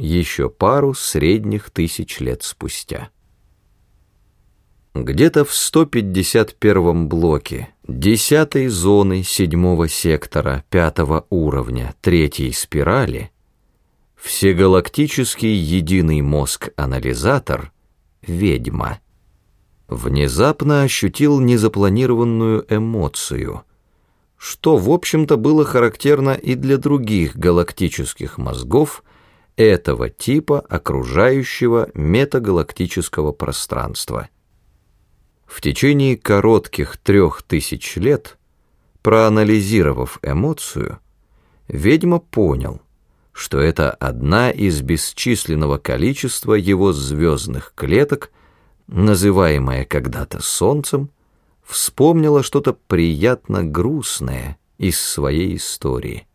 еще пару средних тысяч лет спустя. Где-то в 151 блоке 10 зоны 7 сектора 5 уровня 3 спирали всегалактический единый мозг-анализатор «Ведьма» внезапно ощутил незапланированную эмоцию, что, в общем-то, было характерно и для других галактических мозгов этого типа окружающего метагалактического пространства – в течение коротких трех тысяч лет, проанализировав эмоцию, ведьма понял, что это одна из бесчисленного количества его звездных клеток, называемая когда-то Солнцем, вспомнила что-то приятно грустное из своей истории.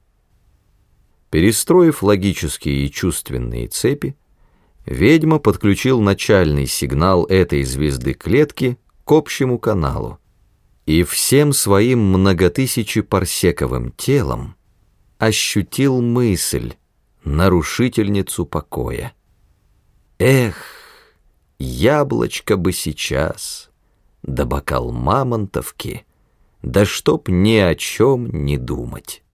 Перестроив логические и чувственные цепи, ведьма подключил начальный сигнал этой звезды клетки к общему каналу, и всем своим многотысячепарсековым телом ощутил мысль, нарушительницу покоя. Эх, яблочко бы сейчас, да бокал мамонтовки, да чтоб ни о чем не думать.